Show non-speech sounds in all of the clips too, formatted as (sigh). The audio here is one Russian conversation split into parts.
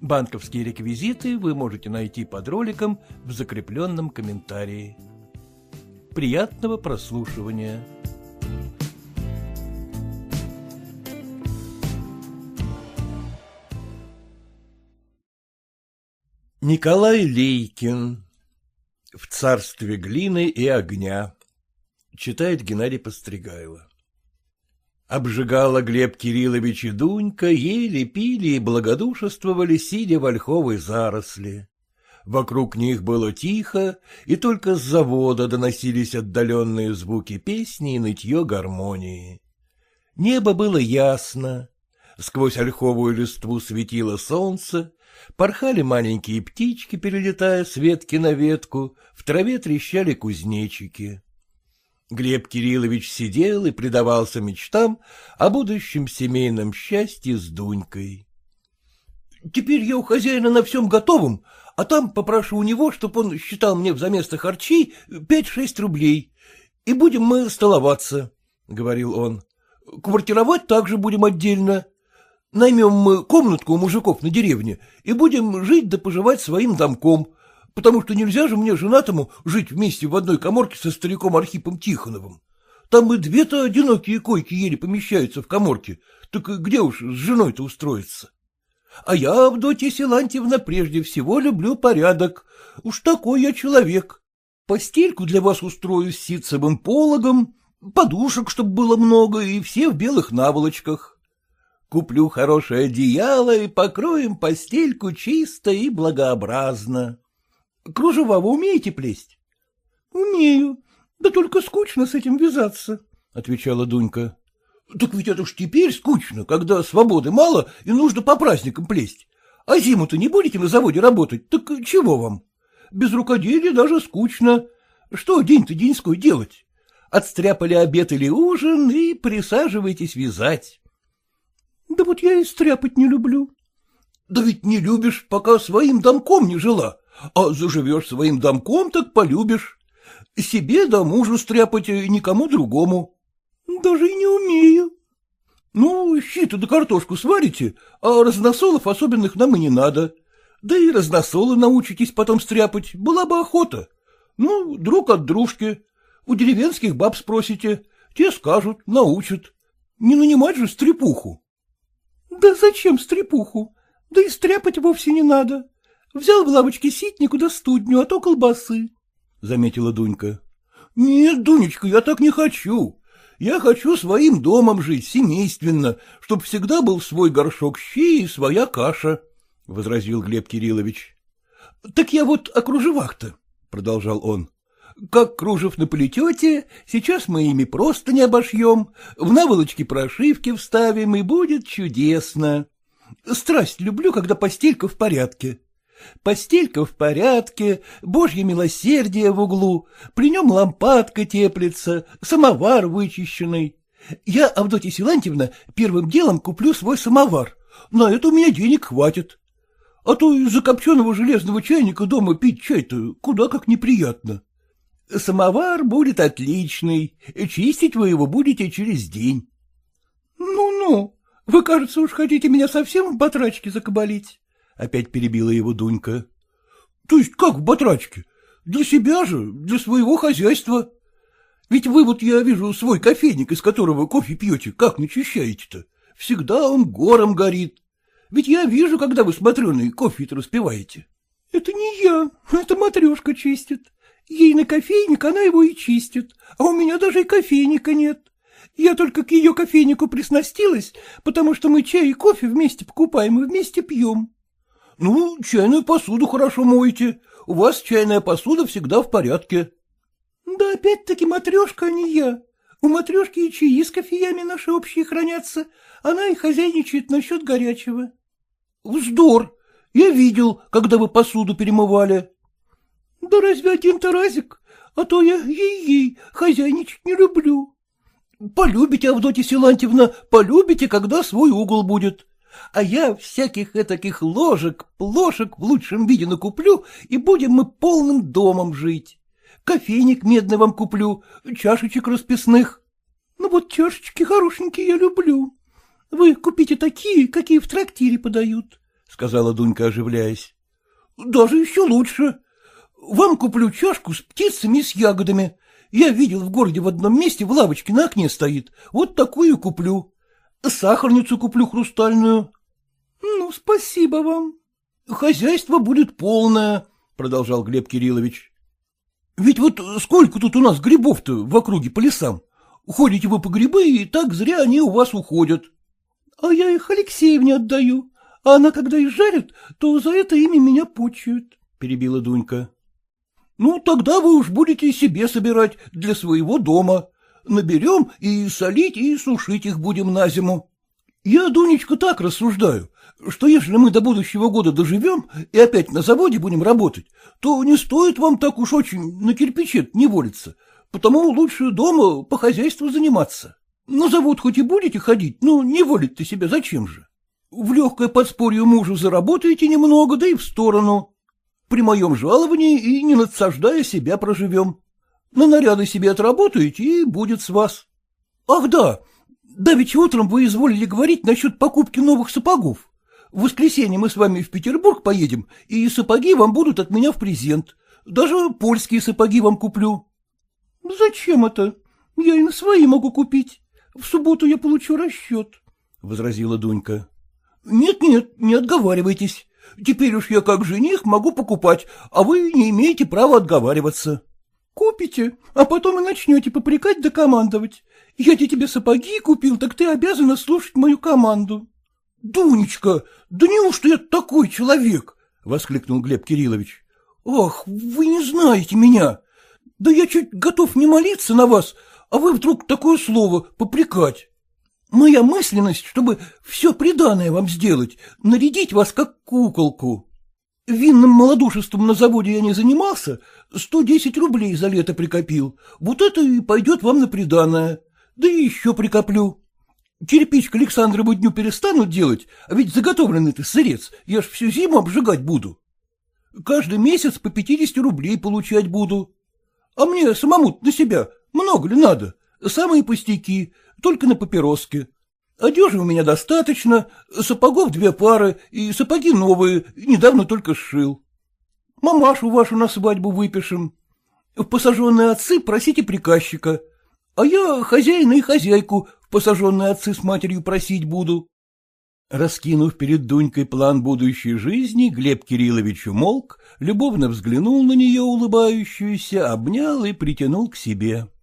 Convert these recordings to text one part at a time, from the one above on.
Банковские реквизиты вы можете найти под роликом в закрепленном комментарии. Приятного прослушивания! Николай Лейкин В царстве глины и огня Читает Геннадий Постригайло Обжигала Глеб Кириллович и Дунька, ели, пили и благодушествовали, сидя в ольховой заросли. Вокруг них было тихо, и только с завода доносились отдаленные звуки песни и нытье гармонии. Небо было ясно, сквозь ольховую листву светило солнце, порхали маленькие птички, перелетая с ветки на ветку, в траве трещали кузнечики. Глеб Кириллович сидел и предавался мечтам о будущем семейном счастье с Дунькой. — Теперь я у хозяина на всем готовом, а там попрошу у него, чтоб он считал мне взаместо харчей пять-шесть рублей, и будем мы столоваться, — говорил он. — Квартировать также будем отдельно. Наймем мы комнатку у мужиков на деревне и будем жить да поживать своим домком, потому что нельзя же мне, женатому, жить вместе в одной коморке со стариком Архипом Тихоновым. Там и две-то одинокие койки еле помещаются в коморке, так где уж с женой-то устроиться? А я, Авдотья Силантьевна, прежде всего люблю порядок. Уж такой я человек. Постельку для вас устрою с ситцевым пологом, подушек, чтобы было много, и все в белых наволочках. Куплю хорошее одеяло и покроем постельку чисто и благообразно. Кружева вы умеете плесть? — Умею, да только скучно с этим вязаться, — отвечала Дунька. — Так ведь это ж теперь скучно, когда свободы мало и нужно по праздникам плесть. А зиму-то не будете на заводе работать, так чего вам? Без рукоделия даже скучно. Что день-то деньской делать? Отстряпали обед или ужин и присаживайтесь вязать. — Да вот я и стряпать не люблю. — Да ведь не любишь, пока своим домком не жила, а заживешь своим домком, так полюбишь. Себе да мужу стряпать, никому другому. Даже и не умею. Ну, щи-то да картошку сварите, а разносолов особенных нам и не надо. Да и разносолы научитесь потом стряпать, была бы охота. Ну, друг от дружки. У деревенских баб спросите, те скажут, научат. Не нанимать же стрепуху. Да зачем стрепуху? Да и стряпать вовсе не надо. Взял в лавочке ситнику да студню, а то колбасы, — заметила Дунька. — Нет, Дунечка, я так не хочу. Я хочу своим домом жить, семейственно, чтоб всегда был свой горшок щи и своя каша, — возразил Глеб Кириллович. — Так я вот о кружевах-то, — продолжал он. — Как кружев наплетете, сейчас мы ими просто не обошьем, в наволочки прошивки вставим, и будет чудесно. Страсть люблю, когда постелька в порядке. Постелька в порядке, божье милосердие в углу, при нем лампадка теплится, самовар вычищенный. Я, Авдотья Силантьевна, первым делом куплю свой самовар. На это у меня денег хватит. А то из-за копченого железного чайника дома пить чай-то куда как неприятно. Самовар будет отличный, чистить вы его будете через день. Ну-ну, вы, кажется, уж хотите меня совсем в батрачке закабалить. — опять перебила его Дунька. — То есть как в батрачке? Для себя же, для своего хозяйства. Ведь вы вот, я вижу, свой кофейник, из которого кофе пьете, как начищаете-то? Всегда он гором горит. Ведь я вижу, когда вы с Матреной кофе-то распиваете. — Это не я, это матрешка чистит. Ей на кофейник она его и чистит, а у меня даже и кофейника нет. Я только к ее кофейнику приснастилась, потому что мы чай и кофе вместе покупаем и вместе пьем. — Ну, чайную посуду хорошо моете. У вас чайная посуда всегда в порядке. — Да опять-таки матрешка, а не я. У матрешки и чаи с кофеями наши общие хранятся. Она и хозяйничает насчет горячего. — Вздор! Я видел, когда вы посуду перемывали. — Да разве один-то разик? а то я ей-ей хозяйничать не люблю. Полюбите, Авдотья Силантьевна, полюбите, когда свой угол будет. А я всяких этаких ложек, плошек в лучшем виде накуплю, и будем мы полным домом жить. Кофейник медный вам куплю, чашечек расписных. Ну вот чашечки хорошенькие я люблю. Вы купите такие, какие в трактире подают, — сказала Дунька, оживляясь. — Даже еще лучше. Вам куплю чашку с птицами и с ягодами. Я видел в городе в одном месте в лавочке на окне стоит. Вот такую куплю. Сахарницу куплю хрустальную. — Ну, спасибо вам. — Хозяйство будет полное, — продолжал Глеб Кириллович. — Ведь вот сколько тут у нас грибов-то в округе по лесам? Ходите вы по грибы, и так зря они у вас уходят. — А я их Алексеевне отдаю, а она, когда их жарит, то за это имя меня почуют, — перебила Дунька. — Ну, тогда вы уж будете себе собирать для своего дома. Наберем и солить, и сушить их будем на зиму. Я, Дунечка, так рассуждаю, что если мы до будущего года доживем и опять на заводе будем работать, то не стоит вам так уж очень на кирпиче не волиться, потому лучше дома по хозяйству заниматься. На завод хоть и будете ходить, но не волить-то себя зачем же? В легкое подспорье мужу заработаете немного, да и в сторону. При моем жаловании и не надсаждая себя проживем. На наряды себе отработаете, и будет с вас. Ах да, давеча утром вы изволили говорить насчет покупки новых сапогов. В воскресенье мы с вами в Петербург поедем, и сапоги вам будут от меня в презент. Даже польские сапоги вам куплю. — Зачем это? Я и на свои могу купить. В субботу я получу расчет, — возразила Дунька. Нет, — Нет-нет, не отговаривайтесь. Теперь уж я как жених могу покупать, а вы не имеете права отговариваться. — Купите, а потом и начнете попрекать да командовать. Я тебе сапоги купил, так ты обязана слушать мою команду. — Дунечка, да неужто я такой человек? — воскликнул Глеб Кириллович. — Ах, вы не знаете меня. Да я чуть готов не молиться на вас, а вы вдруг такое слово попрекать. Моя мысленность, чтобы все приданное вам сделать, нарядить вас как куколку. Винным малодушеством на заводе я не занимался, сто десять рублей за лето прикопил. Вот это и пойдет вам на приданное. Да и еще прикоплю. Кирпич к Александрову дню перестанут делать, а ведь заготовленный ты сырец, я ж всю зиму обжигать буду. Каждый месяц по пятидесяти рублей получать буду. А мне самому на себя много ли надо? Самые пустяки, только на папироске. Одежи у меня достаточно, сапогов две пары, и сапоги новые, недавно только сшил. Мамашу вашу на свадьбу выпишем. В посаженные отцы просите приказчика, а я хозяина и хозяйку в посаженные отцы с матерью просить буду. Раскинув перед Дунькой план будущей жизни, Глеб Кириллович умолк, любовно взглянул на нее улыбающуюся, обнял и притянул к себе. —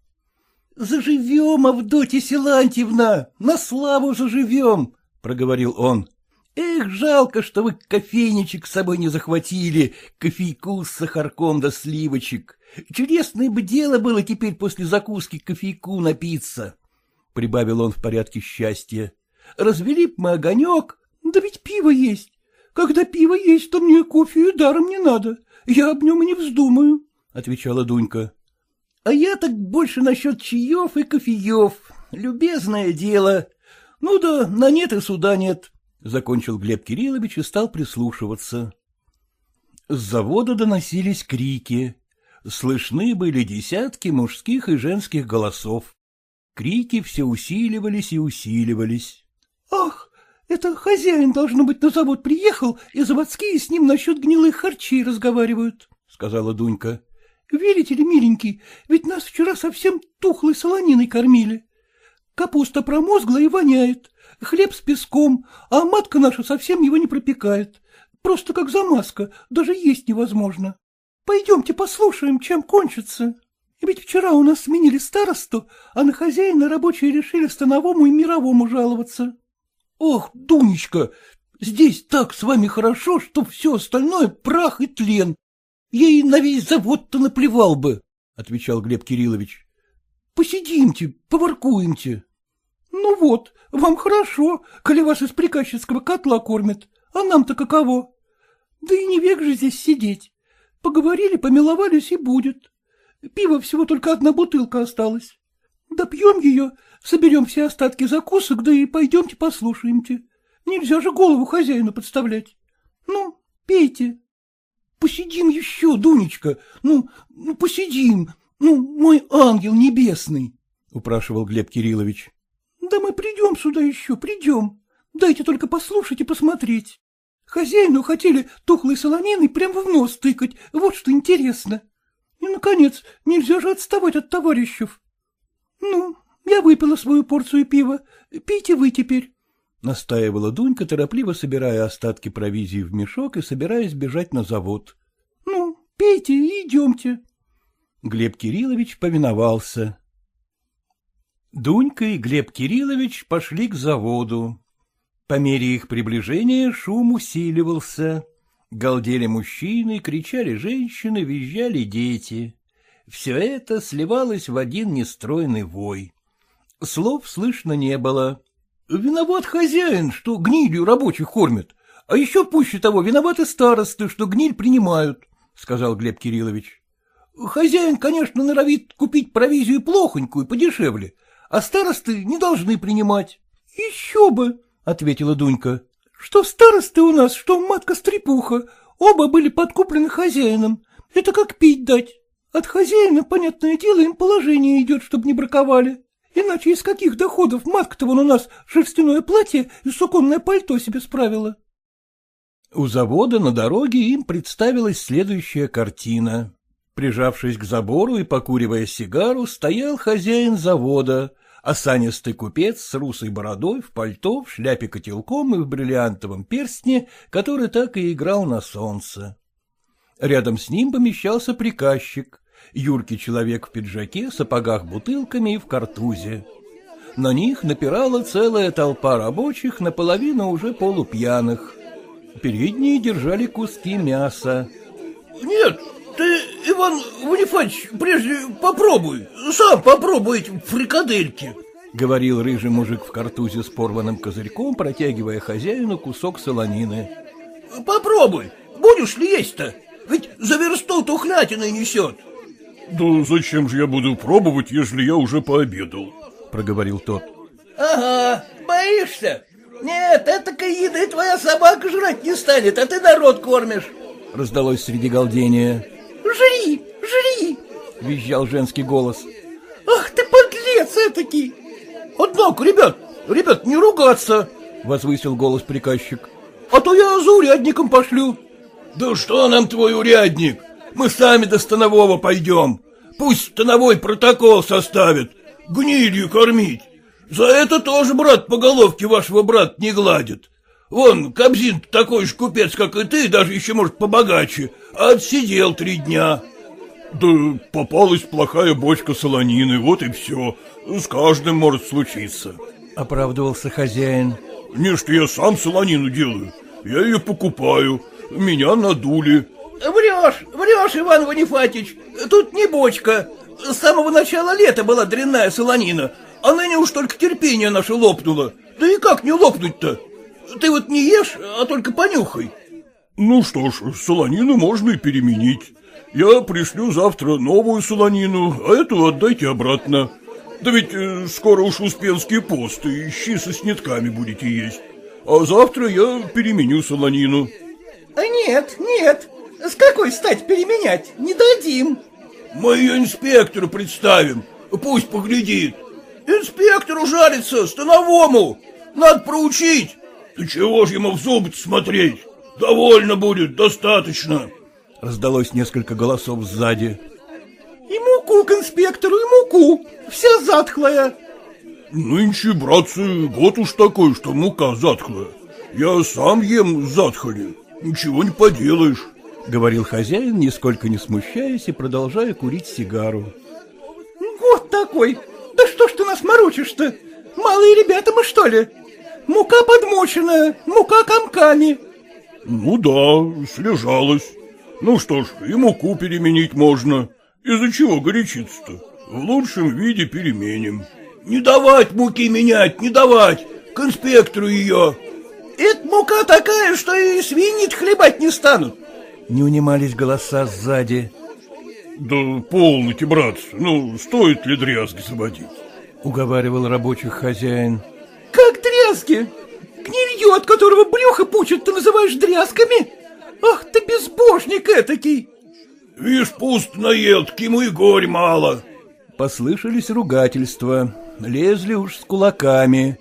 Заживем, Авдотья Силантьевна, на славу заживем, — проговорил он. — Эх, жалко, что вы кофейничек с собой не захватили, кофейку с сахарком да сливочек. Чудесное бы дело было теперь после закуски кофейку напиться, — прибавил он в порядке счастья. — Развели б мы огонек, да ведь пиво есть. Когда пиво есть, то мне кофе даром не надо, я об нем и не вздумаю, — отвечала Дунька. А я так больше насчет чаев и кофеев. Любезное дело. Ну да, на нет и суда нет. Закончил Глеб Кириллович и стал прислушиваться. С завода доносились крики. Слышны были десятки мужских и женских голосов. Крики все усиливались и усиливались. — Ах, это хозяин, должно быть, на завод приехал, и заводские с ним насчет гнилых харчей разговаривают, — сказала Дунька. Верите ли, миленький, ведь нас вчера совсем тухлой солониной кормили. Капуста промозгла и воняет, хлеб с песком, а матка наша совсем его не пропекает. Просто как замазка, даже есть невозможно. Пойдемте послушаем, чем кончится. Ведь вчера у нас сменили старосту, а на хозяина рабочие решили становому и мировому жаловаться. Ох, Дунечка, здесь так с вами хорошо, что все остальное прах и тлен, Ей на весь завод-то наплевал бы, — отвечал Глеб Кириллович. — Посидимте, поворкуемте. — Ну вот, вам хорошо, коли вас из приказчицкого котла кормят, а нам-то каково? Да и не век же здесь сидеть. Поговорили, помиловались и будет. Пива всего только одна бутылка осталась. Допьем ее, соберем все остатки закусок, да и пойдемте послушаемте. Нельзя же голову хозяину подставлять. Ну, пейте. Посидим еще, Дунечка, ну, ну посидим, ну, мой ангел небесный, — упрашивал Глеб Кириллович. Да мы придем сюда еще, придем. Дайте только послушать и посмотреть. Хозяину хотели тухлой солониной прямо в нос тыкать, вот что интересно. И, наконец, нельзя же отставать от товарищев. Ну, я выпила свою порцию пива, пейте вы теперь. Настаивала Дунька, торопливо собирая остатки провизии в мешок и собираясь бежать на завод. — Ну, пейте и идемте. Глеб Кириллович повиновался. Дунька и Глеб Кириллович пошли к заводу. По мере их приближения шум усиливался. Галдели мужчины, кричали женщины, визжали дети. Все это сливалось в один нестройный вой. Слов слышно не было. Виноват хозяин, что гнилью рабочих кормят, а еще пуще того виноваты старосты, что гниль принимают, — сказал Глеб Кириллович. Хозяин, конечно, норовит купить провизию плохонькую, подешевле, а старосты не должны принимать. — Еще бы, — ответила Дунька. — Что старосты у нас, что матка-стрепуха, оба были подкуплены хозяином. Это как пить дать. От хозяина, понятное дело, им положение идет, чтобы не браковали. Иначе из каких доходов матка-то вон у нас шерстяное платье и суконное пальто себе справила? У завода на дороге им представилась следующая картина. Прижавшись к забору и покуривая сигару, стоял хозяин завода, осанистый купец с русой бородой, в пальто, в шляпе котелком и в бриллиантовом перстне, который так и играл на солнце. Рядом с ним помещался приказчик, юркий человек в пиджаке, сапогах бутылками и в картузе. На них напирала целая толпа рабочих, наполовину уже полупьяных. Передние держали куски мяса. — Нет, ты, Иван Ванифатьевич, прежде попробуй, сам попробуй эти фрикадельки, — говорил рыжий мужик в картузе с порванным козырьком, протягивая хозяину кусок солонины. — Попробуй, будешь ли есть-то? Ведь за версту тухлятиной несет. — да зачем же я буду пробовать, если я уже пообедал? Проговорил тот. Ага, боишься? Нет, этакой еды твоя собака жрать не станет, а ты народ кормишь. Раздалось среди галдения. Жри, жри! Визжал женский голос. Ах ты подлец этакий! Однако, ребят, ребят, не ругаться, возвысил голос приказчик. А то я за урядником пошлю. Да что нам твой урядник? Мы сами до станового пойдем. Пусть становой протокол составит. Гнилью кормить. За это тоже, брат, по головке вашего брата не гладит. Вон, Кобзин такой же купец, как и ты, даже еще, может, побогаче, а отсидел три дня. Да попалась плохая бочка солонины, вот и все. С каждым может случиться. Оправдывался хозяин. Не, что я сам солонину делаю. Я ее покупаю. Меня надули. Врешь, врешь, Иван Ванифатич. Тут не бочка. С самого начала лета была дрянная солонина, а ныне уж только терпение наше лопнуло. Да и как не лопнуть-то? Ты вот не ешь, а только понюхай. Ну что ж, солонину можно и переменить. Я пришлю завтра новую солонину, а эту отдайте обратно. Да ведь э, скоро уж Успенский пост, и щи со снитками будете есть. А завтра я переменю солонину. А нет, нет, с какой стать переменять? Не дадим. Мы ее инспектору представим, пусть поглядит. Инспектору жарится, становому. Надо проучить. Ты чего ж ему в зубы смотреть? Довольно будет, достаточно. Раздалось несколько голосов сзади. И муку к инспектору, и муку. Вся затхлая. Нынче, братцы, год уж такой, что мука затхлая. Я сам ем затхали. Ничего не поделаешь. — говорил хозяин, нисколько не смущаясь и продолжая курить сигару. — Вот такой! Да что ж ты нас морочишь-то? Малые ребята мы, что ли? Мука подмоченная, мука комками. — Ну да, слежалась. Ну что ж, и муку переменить можно. Из-за чего горячиться-то? В лучшем виде переменим. — Не давать муки менять, не давать! К инспектору ее! Это мука такая, что и свиньи хлебать не станут. Не унимались голоса сзади. Да полноте, брат, ну, стоит ли дрязги заводить? Уговаривал рабочих хозяин. Как дрязги? Гнилье, от которого брюхо пучит, ты называешь дрязками? Ах ты безбожник этакий! Вишь, пуст наел, к ему и горь мало. Послышались ругательства, лезли уж с кулаками,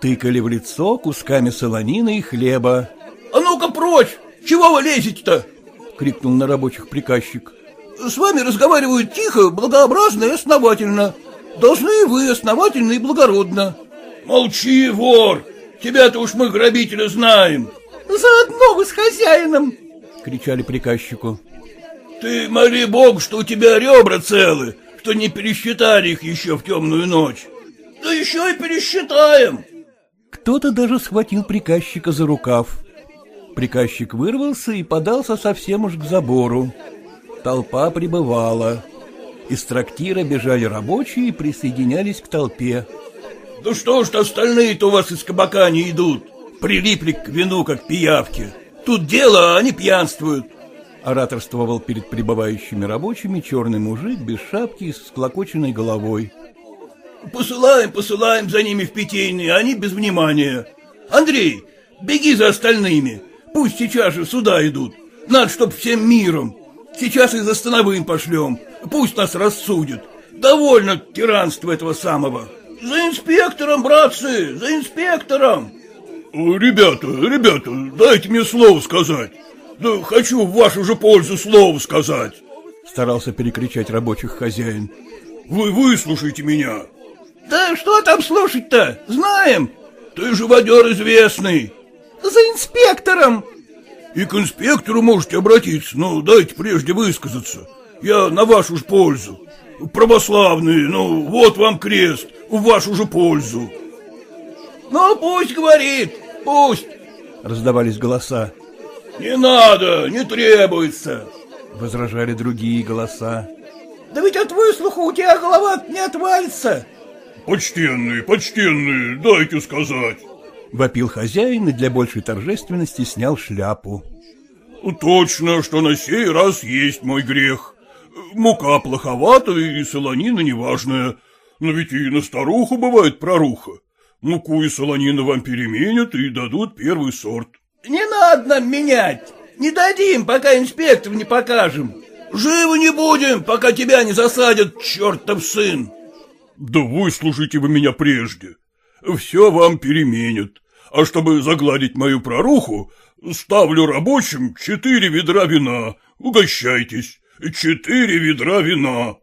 тыкали в лицо кусками солонины и хлеба. — А ну-ка прочь! Чего вы лезете-то? — крикнул на рабочих приказчик. — С вами разговаривают тихо, благообразно и основательно. Должны и вы основательно и благородно. — Молчи, вор! Тебя-то уж мы, грабители, знаем. — Заодно вы с хозяином! — кричали приказчику. — Ты моли Бог, что у тебя ребра целы, что не пересчитали их еще в темную ночь. Да еще и пересчитаем. Кто-то даже схватил приказчика за рукав. Приказчик вырвался и подался совсем уж к забору. Толпа прибывала. Из трактира бежали рабочие и присоединялись к толпе. — Да что ж остальные-то у вас из кабака не идут? Прилипли к вину, как пиявки. Тут дело, а они пьянствуют. Ораторствовал перед прибывающими рабочими черный мужик без шапки и с склокоченной головой. — Посылаем, посылаем за ними в питейные, они без внимания. Андрей, беги за остальными. Пусть сейчас же сюда идут. Надо, чтоб всем миром. Сейчас и за становым пошлем. Пусть нас рассудят. Довольно тиранства этого самого. За инспектором, братцы, за инспектором. Ребята, ребята, дайте мне слово сказать. Да хочу в вашу же пользу слово сказать. Старался перекричать рабочих хозяин. Вы выслушайте меня. Да что там слушать-то? Знаем. Ты живодер известный. За инспектором. И к инспектору можете обратиться, но дайте прежде высказаться. Я на вашу ж пользу. Православные, ну, вот вам крест, в вашу же пользу. Ну, пусть говорит, пусть. Раздавались голоса. Не надо, не требуется. Возражали другие голоса. Да ведь от выслуха у тебя голова не отвалится. Почтенные, почтенные, дайте сказать. Вопил хозяин и для большей торжественности снял шляпу. Точно, что на сей раз есть мой грех. Мука плоховата и солонина неважная. Но ведь и на старуху бывает проруха. Муку и солонину вам переменят и дадут первый сорт. Не надо нам менять. Не дадим, пока инспектор не покажем. Живы не будем, пока тебя не засадят, чертов сын. Да выслушайте вы меня прежде. Все вам переменят. А чтобы загладить мою проруху, ставлю рабочим четыре ведра вина. Угощайтесь. Четыре ведра вина.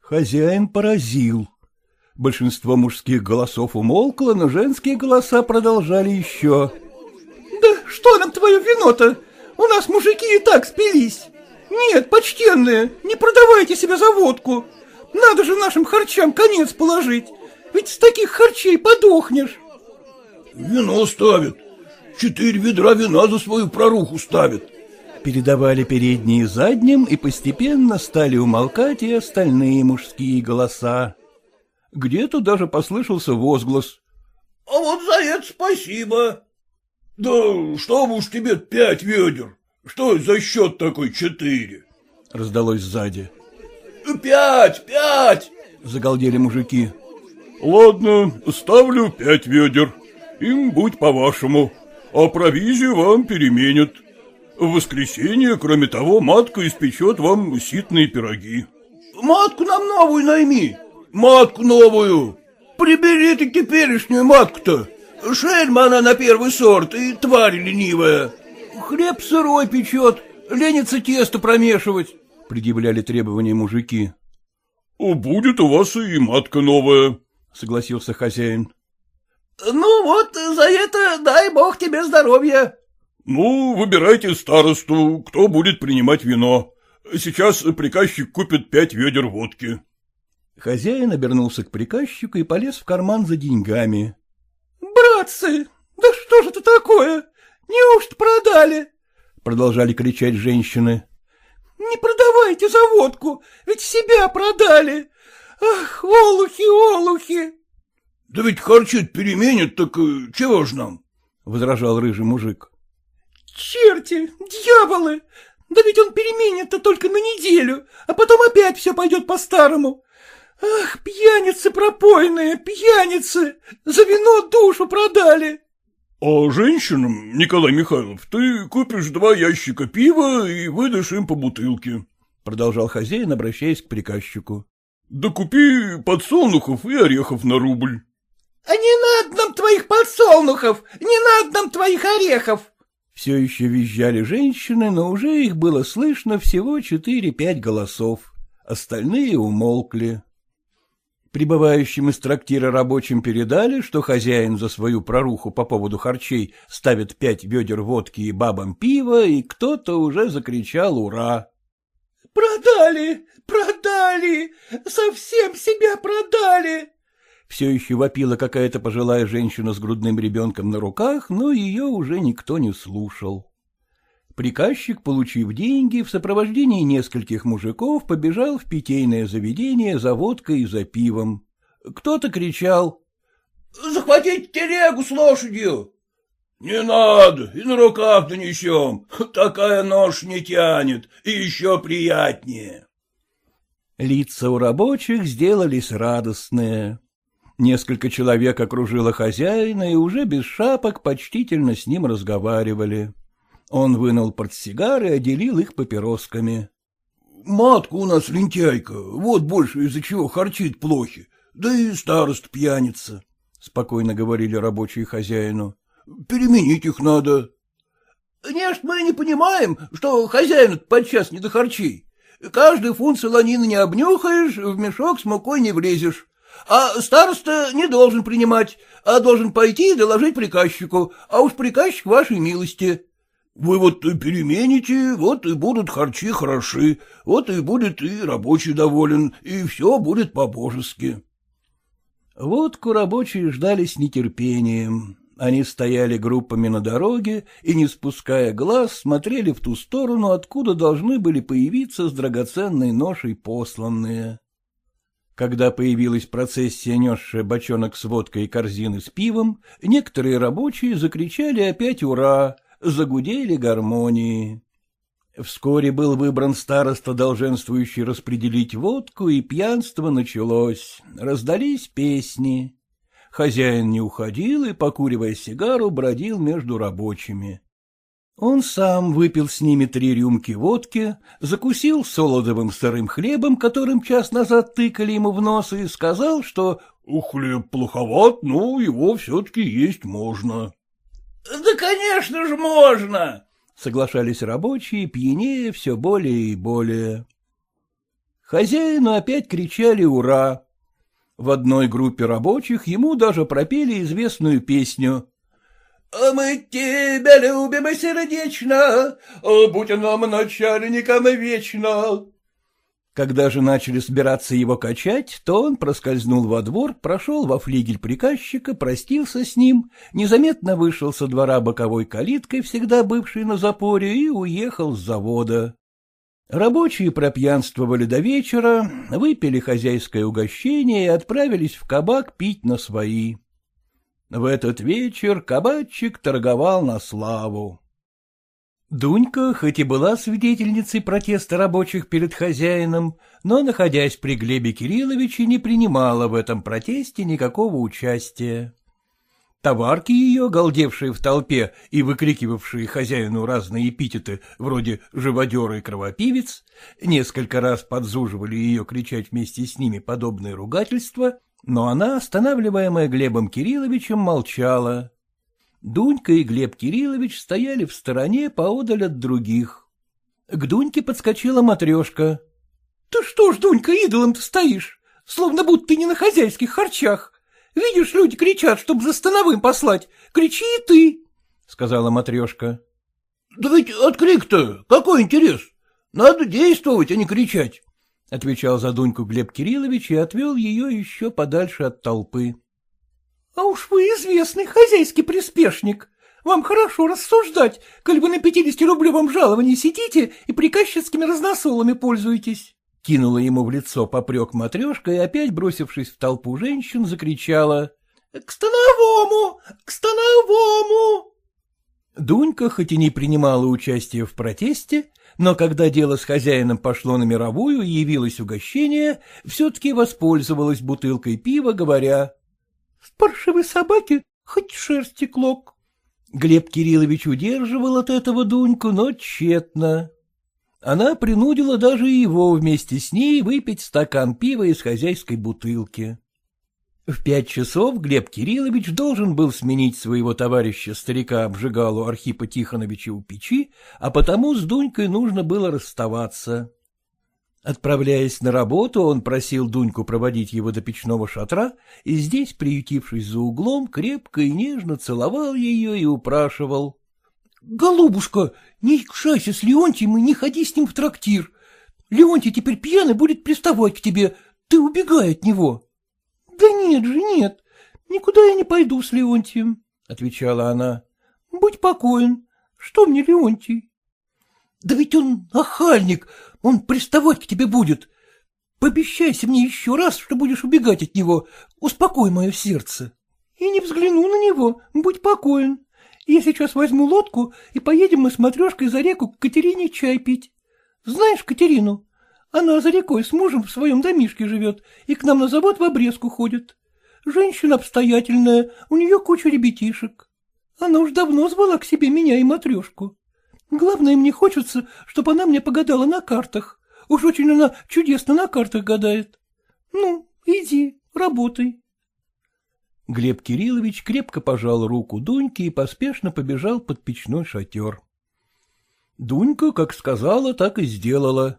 Хозяин поразил. Большинство мужских голосов умолкло, но женские голоса продолжали еще. Да что нам твое вино-то? У нас мужики и так спились. Нет, почтенные, не продавайте себя за водку. Надо же нашим харчам конец положить. Ведь с таких харчей подохнешь. Вино ставят. Четыре ведра вина за свою проруху ставят. Передавали передние задним, и постепенно стали умолкать и остальные мужские голоса. Где-то даже послышался возглас. — А вот за это спасибо. — Да что уж тебе пять ведер? Что за счет такой четыре? — раздалось сзади. — Пять, пять! — загалдели мужики. — Ладно, ставлю пять ведер. Им будь по-вашему. А провизию вам переменят. В воскресенье, кроме того, матка испечет вам ситные пироги. — Матку нам новую найми. Матку новую. Прибери ты теперешнюю матку-то. Шельма она на первый сорт и тварь ленивая. Хлеб сырой печет, ленится тесто промешивать. — предъявляли требования мужики. — Будет у вас и матка новая, — согласился хозяин. — Ну вот, за это дай бог тебе здоровья. — Ну, выбирайте старосту, кто будет принимать вино. Сейчас приказчик купит пять ведер водки. Хозяин обернулся к приказчику и полез в карман за деньгами. — Братцы, да что же это такое? Неужто продали? — продолжали кричать женщины. Не продавайте за водку, ведь себя продали. Ах, олухи, олухи. — Да ведь харчит переменят, так э, чего ж нам? — возражал рыжий мужик. — Черти, дьяволы! Да ведь он переменит-то только на неделю, а потом опять все пойдет по-старому. Ах, пьяницы пропойные, пьяницы! За вино душу продали. — А женщинам, Николай Михайлов, ты купишь два ящика пива и выдашь им по бутылке, — продолжал хозяин, обращаясь к приказчику. — Да купи подсолнухов и орехов на рубль. — А не надо нам твоих подсолнухов, не надо нам твоих орехов! Все еще визжали женщины, но уже их было слышно всего четыре-пять голосов. Остальные умолкли. Прибывающим из трактира рабочим передали, что хозяин за свою проруху по поводу харчей ставит пять ведер водки и бабам пива, и кто-то уже закричал «Ура!». «Продали! Продали! Совсем себя продали!» Все еще вопила какая-то пожилая женщина с грудным ребенком на руках, но ее уже никто не слушал. Приказчик, получив деньги, в сопровождении нескольких мужиков побежал в питейное заведение за водкой и за пивом. Кто-то кричал. — Захватить телегу с лошадью! — Не надо, и на рукав донесем. (laughs) Такая нож не тянет, и еще приятнее. Лица у рабочих сделались радостные. Несколько человек окружило хозяина и уже без шапок почтительно с ним разговаривали. Он вынул портсигар и отделил их папиросками. — Матка у нас лентяйка, вот больше из-за чего харчит плохи, да и старост пьяница, — спокойно говорили рабочие хозяину. — Переменить их надо. — Нечто мы не понимаем, что хозяину подчас не до харчей. Каждый фунт солонины не обнюхаешь, в мешок с мукой не влезешь. А староста не должен принимать, а должен пойти и доложить приказчику, а уж приказчик вашей милости. Вы вот перемените, вот и будут харчи хороши, вот и будет и рабочий доволен, и все будет по-божески. Водку рабочие ждали с нетерпением. Они стояли группами на дороге и, не спуская глаз, смотрели в ту сторону, откуда должны были появиться с драгоценной ношей посланные. Когда появилась процессия, несшая бочонок с водкой и корзины с пивом, некоторые рабочие закричали опять «Ура!», загудели гармонии. Вскоре был выбран староста, долженствующий распределить водку, и пьянство началось. Раздались песни. Хозяин не уходил и, покуривая сигару, бродил между рабочими. Он сам выпил с ними три рюмки водки, закусил солодовым сырым хлебом, которым час назад тыкали ему в нос, и сказал, что «Хлеб плоховат, но его все-таки есть можно». Да, конечно же, можно! — соглашались рабочие, пьянее все более и более. Хозяину опять кричали «Ура!». В одной группе рабочих ему даже пропели известную песню. «А мы тебя любим и сердечно, будь нам начальником вечно». Когда же начали собираться его качать, то он проскользнул во двор, прошел во флигель приказчика, простился с ним, незаметно вышел со двора боковой калиткой, всегда бывшей на запоре, и уехал с завода. Рабочие пропьянствовали до вечера, выпили хозяйское угощение и отправились в кабак пить на свои. В этот вечер кабачик торговал на славу. Дунька, хоть и была свидетельницей протеста рабочих перед хозяином, но, находясь при Глебе Кирилловиче, не принимала в этом протесте никакого участия. Товарки ее, галдевшие в толпе и выкрикивавшие хозяину разные эпитеты, вроде «живодера» и «кровопивец», несколько раз подзуживали ее кричать вместе с ними подобные ругательства, но она, останавливаемая Глебом Кирилловичем, молчала Дунька и Глеб Кириллович стояли в стороне поодаль от других. К Дуньке подскочила матрешка. — Ты что ж, Дунька, идолом-то стоишь? Словно будто ты не на хозяйских харчах. Видишь, люди кричат, чтобы за становым послать. Кричи и ты, — сказала матрешка. — Да ведь от крик-то какой интерес? Надо действовать, а не кричать, — отвечал за Дуньку Глеб Кириллович и отвел ее еще подальше от толпы. А уж вы известный хозяйский приспешник. Вам хорошо рассуждать, коль вы на пятидесятирублевом жаловании сидите и приказчицкими разносолами пользуетесь. Кинула ему в лицо попрек матрешка и опять, бросившись в толпу женщин, закричала. — К становому! К становому! Дунька хоть и не принимала участия в протесте, но когда дело с хозяином пошло на мировую и явилось угощение, все-таки воспользовалась бутылкой пива, говоря «С паршивой собаки хоть шерсти клок». Глеб Кириллович удерживал от этого Дуньку, но тщетно. Она принудила даже его вместе с ней выпить стакан пива из хозяйской бутылки. В пять часов Глеб Кириллович должен был сменить своего товарища старика-обжигалу Архипа Тихоновича у печи, а потому с Дунькой нужно было расставаться. Отправляясь на работу, он просил Дуньку проводить его до печного шатра, и здесь, приютившись за углом, крепко и нежно целовал ее и упрашивал. — Голубушка, не кшайся с Леонтием и не ходи с ним в трактир. Леонтий теперь пьяный будет приставать к тебе, ты убегай от него. — да нет же, нет, никуда я не пойду с Леонтием, — отвечала она. — Будь покоен, что мне Леонтий? — Да ведь он охальник, он приставать к тебе будет. Пообещайся мне еще раз, что будешь убегать от него, успокой мое сердце. И не взгляну на него, будь покоен. Я сейчас возьму лодку, и поедем мы с матрешкой за реку к Катерине чай пить. Знаешь Катерину? Она за рекой с мужем в своем домишке живет и к нам на завод в обрезку ходит. Женщина обстоятельная, у нее куча ребятишек. Она уж давно звала к себе меня и матрешку. Главное, мне хочется, чтобы она мне погадала на картах. Уж очень она чудесно на картах гадает. Ну, иди, работай. Глеб Кириллович крепко пожал руку Дуньке и поспешно побежал под печной шатер. Дунька, как сказала, так и сделала.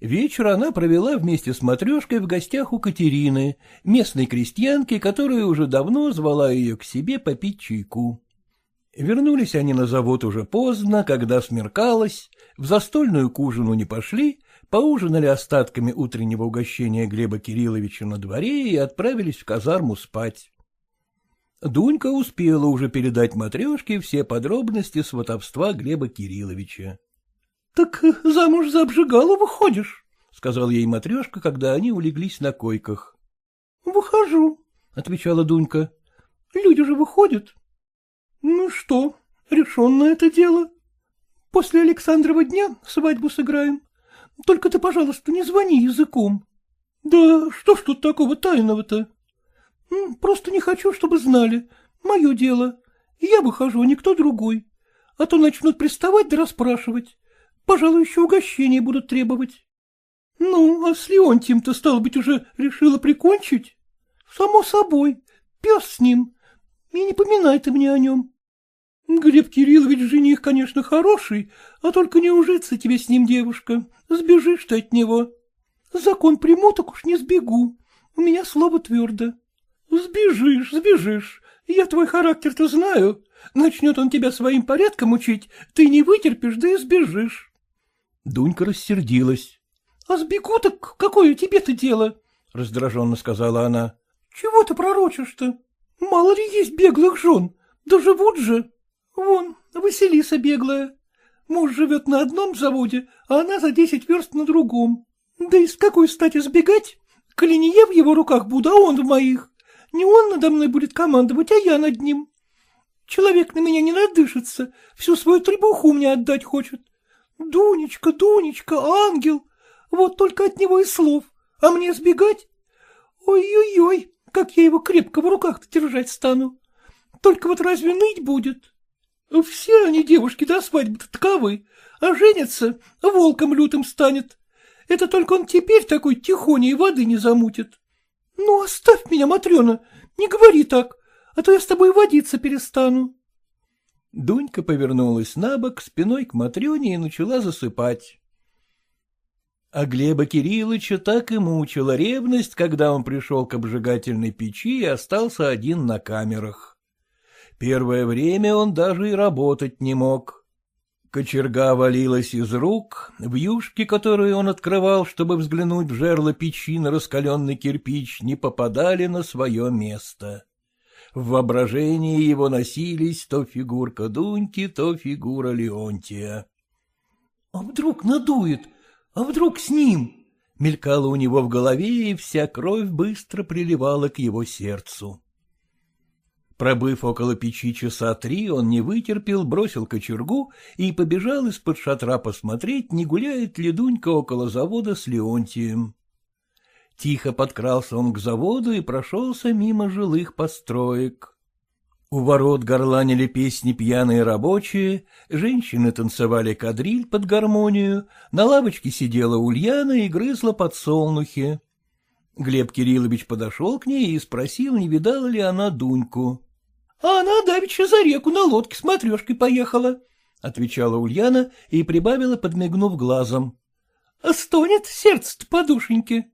Вечер она провела вместе с матрешкой в гостях у Катерины, местной крестьянки, которая уже давно звала ее к себе попить чайку. Вернулись они на завод уже поздно, когда смеркалось, в застольную к ужину не пошли, поужинали остатками утреннего угощения Глеба Кирилловича на дворе и отправились в казарму спать. Дунька успела уже передать матрешке все подробности сватовства Глеба Кирилловича. — Так замуж за обжигалу выходишь, — сказал ей матрешка, когда они улеглись на койках. — Выхожу, — отвечала Дунька. — Люди же выходят. — Ну что, решенное это дело. После Александрова дня свадьбу сыграем. Только ты, пожалуйста, не звони языком. — Да что ж тут такого тайного-то? — Просто не хочу, чтобы знали. Мое дело. Я выхожу, а никто другой. А то начнут приставать да расспрашивать. Пожалуй, еще угощения будут требовать. — Ну, а с Леонтием-то, стало быть, уже решила прикончить? — Само собой. Пес с ним. И не поминай ты мне о нем. Глеб Кириллович жених, конечно, хороший, а только не ужиться тебе с ним, девушка. Сбежишь ты от него. Закон приму, так уж не сбегу. У меня слово твердо. Сбежишь, сбежишь. Я твой характер-то знаю. Начнет он тебя своим порядком учить, ты не вытерпишь, да и сбежишь. Дунька рассердилась. — А сбегу так какое тебе-то дело? — раздраженно сказала она. — Чего ты пророчишь-то? Мало ли есть беглых жен, да живут же. Вон, Василиса беглая. Муж живет на одном заводе, а она за десять верст на другом. Да и с какой стати сбегать? Я в его руках буду, а он в моих. Не он надо мной будет командовать, а я над ним. Человек на меня не надышится, всю свою требуху мне отдать хочет. Дунечка, Дунечка, ангел! Вот только от него и слов. А мне сбегать? Ой-ой-ой, как я его крепко в руках держать стану. Только вот разве ныть будет? Все они, девушки, до свадьбы таковы, а женится, волком лютым станет. Это только он теперь такой тихоней воды не замутит. Ну, оставь меня, Матрена, не говори так, а то я с тобой водиться перестану. Дунька повернулась на бок спиной к Матрёне и начала засыпать. А Глеба Кирилловича так и мучила ревность, когда он пришел к обжигательной печи и остался один на камерах. Первое время он даже и работать не мог. Кочерга валилась из рук, в юшке, которую он открывал, чтобы взглянуть в жерло печи на раскаленный кирпич, не попадали на свое место. В воображении его носились то фигурка Дуньки, то фигура Леонтия. — А вдруг надует? А вдруг с ним? — мелькало у него в голове, и вся кровь быстро приливала к его сердцу. Пробыв около печи часа три, он не вытерпел, бросил кочергу и побежал из-под шатра посмотреть, не гуляет ли Дунька около завода с Леонтием. Тихо подкрался он к заводу и прошелся мимо жилых построек. У ворот горланили песни пьяные рабочие, женщины танцевали кадриль под гармонию, на лавочке сидела Ульяна и грызла подсолнухи. Глеб Кириллович подошел к ней и спросил, не видала ли она Дуньку. — А она давеча за реку на лодке с матрешкой поехала, — отвечала Ульяна и прибавила, подмигнув глазом. — Стонет сердце-то подушеньки.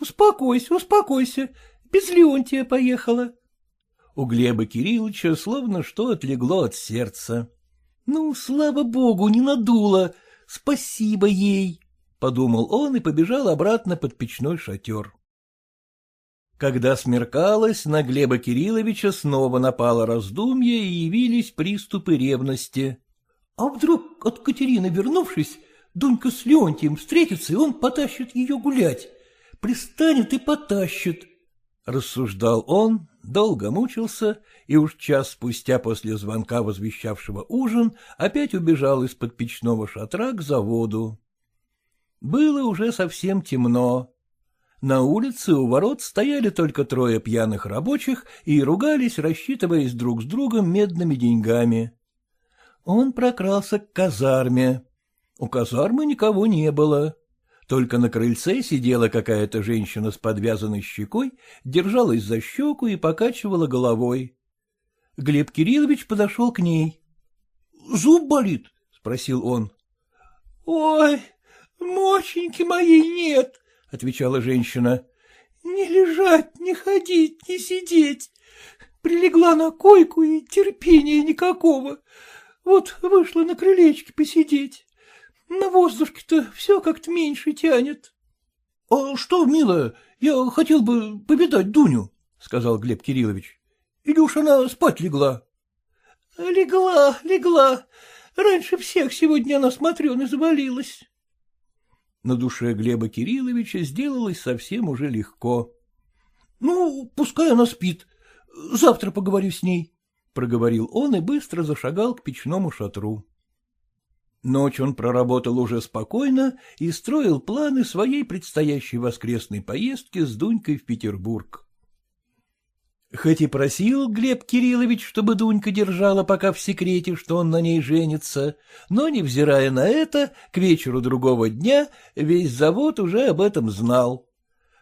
Успокойся, успокойся, без Леонтия поехала. У Глеба Кирилловича словно что отлегло от сердца. — Ну, слава богу, не надуло, спасибо ей, — подумал он и побежал обратно под печной шатер. Когда смеркалось, на Глеба Кирилловича снова напало раздумье и явились приступы ревности. А вдруг от Катерины вернувшись, Дунька с Леонтием встретится, и он потащит ее гулять. Пристанет и потащит. Рассуждал он, долго мучился, и уж час спустя после звонка, возвещавшего ужин, опять убежал из-под печного шатра к заводу. Было уже совсем темно. На улице у ворот стояли только трое пьяных рабочих и ругались, рассчитываясь друг с другом медными деньгами. Он прокрался к казарме. У казармы никого не было. Только на крыльце сидела какая-то женщина с подвязанной щекой, держалась за щеку и покачивала головой. Глеб Кириллович подошел к ней. — Зуб болит? — спросил он. — Ой, моченьки моей нет, — отвечала женщина. — Не лежать, не ходить, не сидеть. Прилегла на койку и терпения никакого. Вот вышла на крылечке посидеть. На воздушке-то все как-то меньше тянет. — А что, милая, я хотел бы повидать Дуню, — сказал Глеб Кириллович. — Или уж она спать легла? — Легла, легла. Раньше всех сегодня она с Матрёной завалилась. На душе Глеба Кирилловича сделалось совсем уже легко. — Ну, пускай она спит. Завтра поговорю с ней, — проговорил он и быстро зашагал к печному шатру. Ночь он проработал уже спокойно и строил планы своей предстоящей воскресной поездки с Дунькой в Петербург. Хоть и просил Глеб Кириллович, чтобы Дунька держала пока в секрете, что он на ней женится, но, невзирая на это, к вечеру другого дня весь завод уже об этом знал.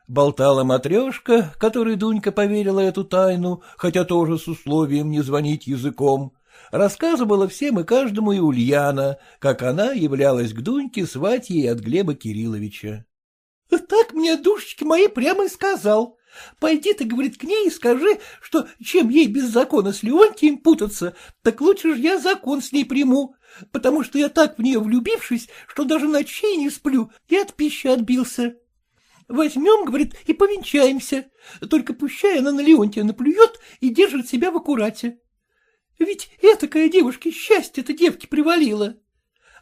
Болтала матрешка, которой Дунька поверила эту тайну, хотя тоже с условием не звонить языком. Рассказывала всем и каждому и Ульяна, как она являлась к Дуньке сватьей от Глеба Кирилловича. — Так мне душечки мои прямо и сказал, Пойди ты, говорит, к ней и скажи, что чем ей без закона с Леонтием путаться, так лучше же я закон с ней приму, потому что я так в нее влюбившись, что даже ночей не сплю и от пищи отбился. Возьмем, говорит, и повенчаемся, только пущай она на Леонтия наплюет и держит себя в аккурате. Ведь этакая девушке счастье-то девки привалило.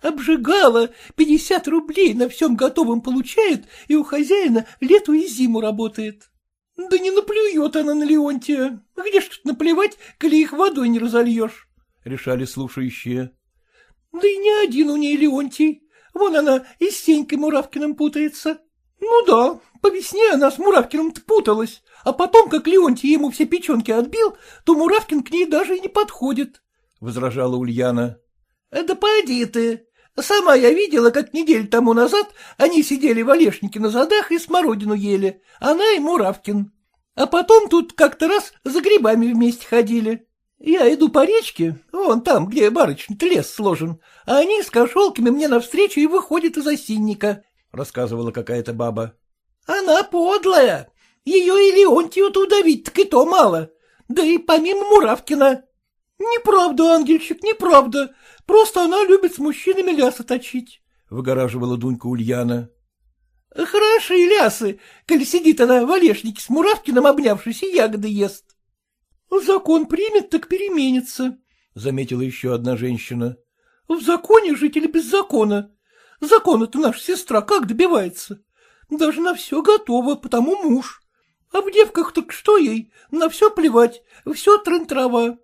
Обжигала, пятьдесят рублей на всем готовом получает, и у хозяина лету и зиму работает. — Да не наплюет она на Леонтия. Где ж тут наплевать, коли их водой не разольешь? — решали слушающие. — Да и не один у ней Леонтий. Вон она и с Сенькой Муравкиным путается. Ну да, по весне она с Муравкиным-то путалась, а потом, как Леонтий ему все печенки отбил, то Муравкин к ней даже и не подходит, — возражала Ульяна. — Да пойди ты. Сама я видела, как неделю тому назад они сидели в Олешнике на задах и смородину ели, она и Муравкин. А потом тут как-то раз за грибами вместе ходили. Я иду по речке, вон там, где барочный лес сложен, а они с кошелками мне навстречу и выходят из осинника, — рассказывала какая-то баба. — Она подлая. Ее и Леонтию-то удавить так и то мало. Да и помимо Муравкина. — Неправда, ангельчик, неправда. Просто она любит с мужчинами лясы точить, — выгораживала Дунька Ульяна. — Хороши лясы, коли сидит она в Олешнике с Муравкиным обнявшись и ягоды ест. — Закон примет, так переменится, — заметила еще одна женщина. — В законе жить или без закона? Закон это наша сестра как добивается? Даже на все готова, потому муж. А в девках так что ей? На все плевать, все трын-трава.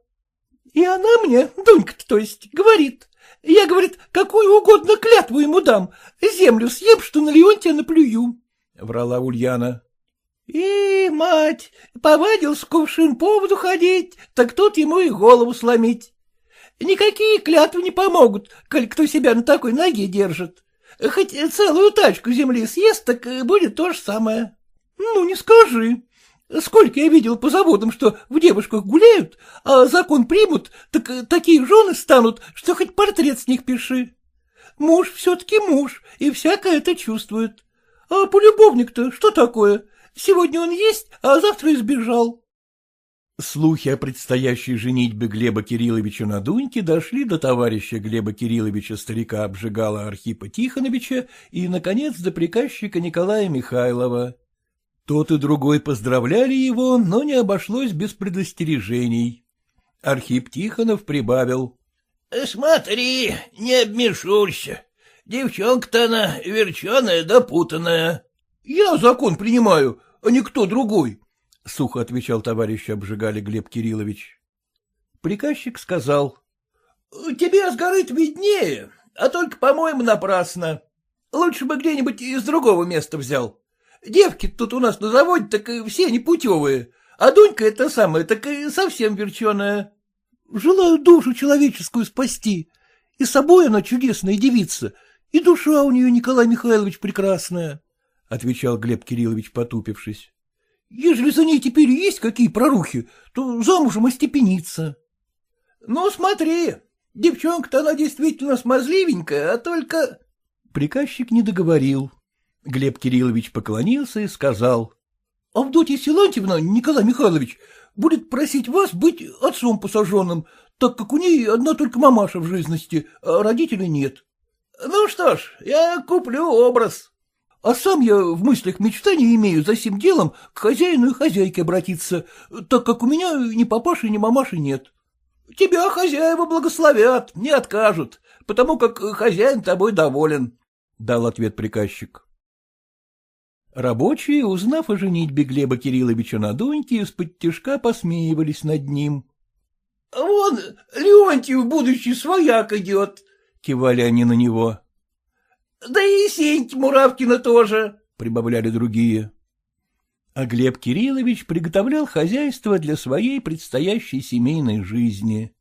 И она мне, Дунька то есть, говорит. Я, говорит, какую угодно клятву ему дам. Землю съем, что на Леонтия наплюю. — врала Ульяна. И, мать, повадился кувшин по воду ходить, так тут ему и голову сломить. Никакие клятвы не помогут, коль кто себя на такой ноге держит. Хоть целую тачку земли съест, так будет то же самое. Ну, не скажи. Сколько я видел по заводам, что в девушках гуляют, а закон примут, так такие жены станут, что хоть портрет с них пиши. Муж все-таки муж, и всякое это чувствует. А полюбовник-то что такое? Сегодня он есть, а завтра избежал. Слухи о предстоящей женитьбе Глеба Кирилловича на Дуньке дошли до товарища Глеба Кирилловича старика обжигала Архипа Тихоновича и, наконец, до приказчика Николая Михайлова. Тот и другой поздравляли его, но не обошлось без предостережений. Архип Тихонов прибавил. — Смотри, не обмешурься. Девчонка-то она верченая да путанная. — Я закон принимаю, а не кто другой, — сухо отвечал товарищ обжигали Глеб Кириллович. Приказчик сказал. — Тебе с горы виднее, а только, по-моему, напрасно. Лучше бы где-нибудь из другого места взял. Девки тут у нас на заводе так и все непутевые, а Дунька это самая, так и совсем верченая. — Желаю душу человеческую спасти. И собой она чудесная девица, и душа у нее, Николай Михайлович, прекрасная, — отвечал Глеб Кириллович, потупившись. — Ежели за ней теперь есть какие прорухи, то замужем остепенится. — Ну, смотри, девчонка-то она действительно смазливенькая, а только... Приказчик не договорил. Глеб Кириллович поклонился и сказал. — Авдотья Силантьевна, Николай Михайлович, будет просить вас быть отцом посаженным, так как у ней одна только мамаша в жизности, а родителей нет. — Ну что ж, я куплю образ. А сам я в мыслях мечтания имею за сим делом к хозяину и хозяйке обратиться, так как у меня ни папаши, ни мамаши нет. Тебя хозяева благословят, не откажут, потому как хозяин тобой доволен, — дал ответ приказчик. Рабочие, узнав о женитьбе Глеба Кирилловича на Дуньке, из-под тяжка посмеивались над ним. — Вон Леонтьев будущий свояк идет, — кивали они на него. — Да и Сеньки Муравкина тоже, — прибавляли другие. А Глеб Кириллович приготовлял хозяйство для своей предстоящей семейной жизни.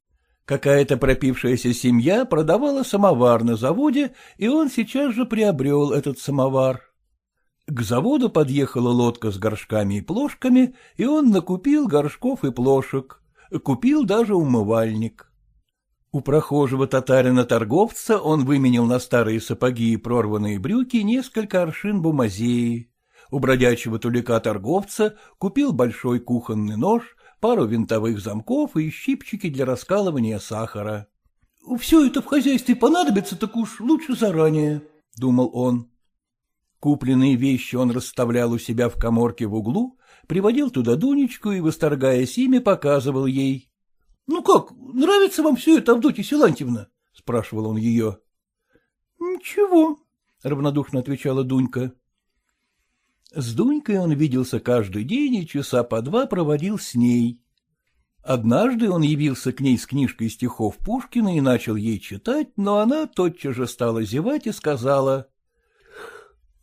Какая-то пропившаяся семья продавала самовар на заводе, и он сейчас же приобрел этот самовар. К заводу подъехала лодка с горшками и плошками, и он накупил горшков и плошек, купил даже умывальник. У прохожего татарина-торговца он выменил на старые сапоги и прорванные брюки несколько аршин бумазеи. У бродячего тулика-торговца купил большой кухонный нож, пару винтовых замков и щипчики для раскалывания сахара. — Все это в хозяйстве понадобится, так уж лучше заранее, — думал он. Купленные вещи он расставлял у себя в коморке в углу, приводил туда Дунечку и, восторгаясь ими, показывал ей. — Ну как, нравится вам все это, Авдотья Силантьевна? — спрашивал он ее. — Ничего, — равнодушно отвечала Дунька. С Дунькой он виделся каждый день и часа по два проводил с ней. Однажды он явился к ней с книжкой стихов Пушкина и начал ей читать, но она тотчас же стала зевать и сказала.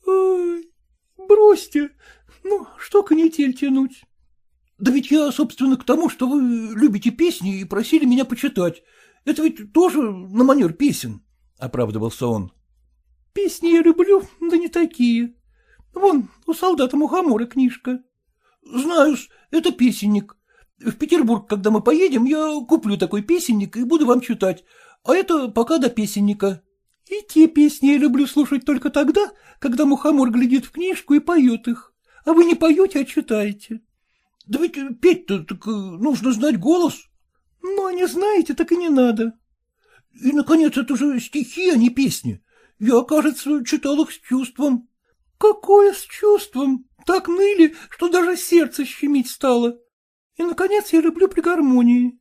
Ой, бросьте, ну, что канитель тянуть? Да ведь я, собственно, к тому, что вы любите песни и просили меня почитать. Это ведь тоже на манер песен, — оправдывался он. Песни я люблю, да не такие. Вон, у солдата Мухомора книжка. знаю это песенник. В Петербург, когда мы поедем, я куплю такой песенник и буду вам читать, а это пока до песенника. И те песни я люблю слушать только тогда, когда мухомор глядит в книжку и поет их. А вы не поете, а читаете. Да ведь петь-то так э, нужно знать голос. Ну, а не знаете, так и не надо. И, наконец, это же стихи, а не песни. Я, кажется, читал их с чувством. Какое с чувством? Так ныли, что даже сердце щемить стало. И, наконец, я люблю при гармонии.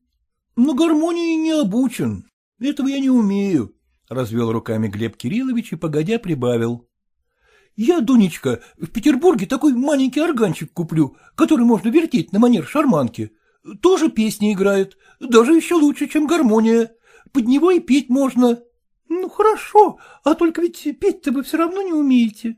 Но гармонии не обучен. Этого я не умею. — развел руками Глеб Кириллович и, погодя, прибавил. — Я, Дунечка, в Петербурге такой маленький органчик куплю, который можно вертеть на манер шарманки. Тоже песни играет, даже еще лучше, чем гармония. Под него и петь можно. Ну, хорошо, а только ведь петь-то вы все равно не умеете.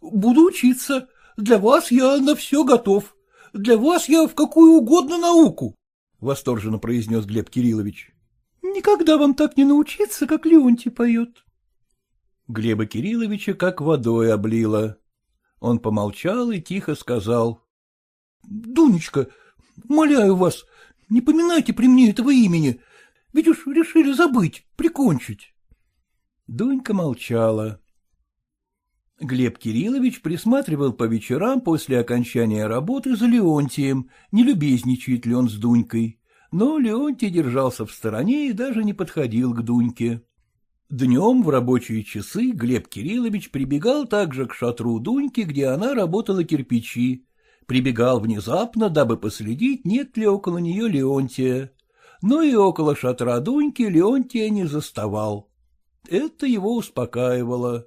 Буду учиться. Для вас я на все готов. Для вас я в какую угодно науку, — восторженно произнес Глеб Кириллович. — Никогда вам так не научиться, как Леонтий поет. Глеба Кирилловича как водой облило. Он помолчал и тихо сказал. — Дунечка, умоляю вас, не поминайте при мне этого имени, ведь уж решили забыть, прикончить. Дунька молчала. Глеб Кириллович присматривал по вечерам после окончания работы за Леонтием, не любезничает ли он с Дунькой. Но Леонтий держался в стороне и даже не подходил к Дуньке. Днем в рабочие часы Глеб Кириллович прибегал также к шатру Дуньки, где она работала кирпичи. Прибегал внезапно, дабы последить, нет ли около нее Леонтия. Но и около шатра Дуньки Леонтия не заставал. Это его успокаивало.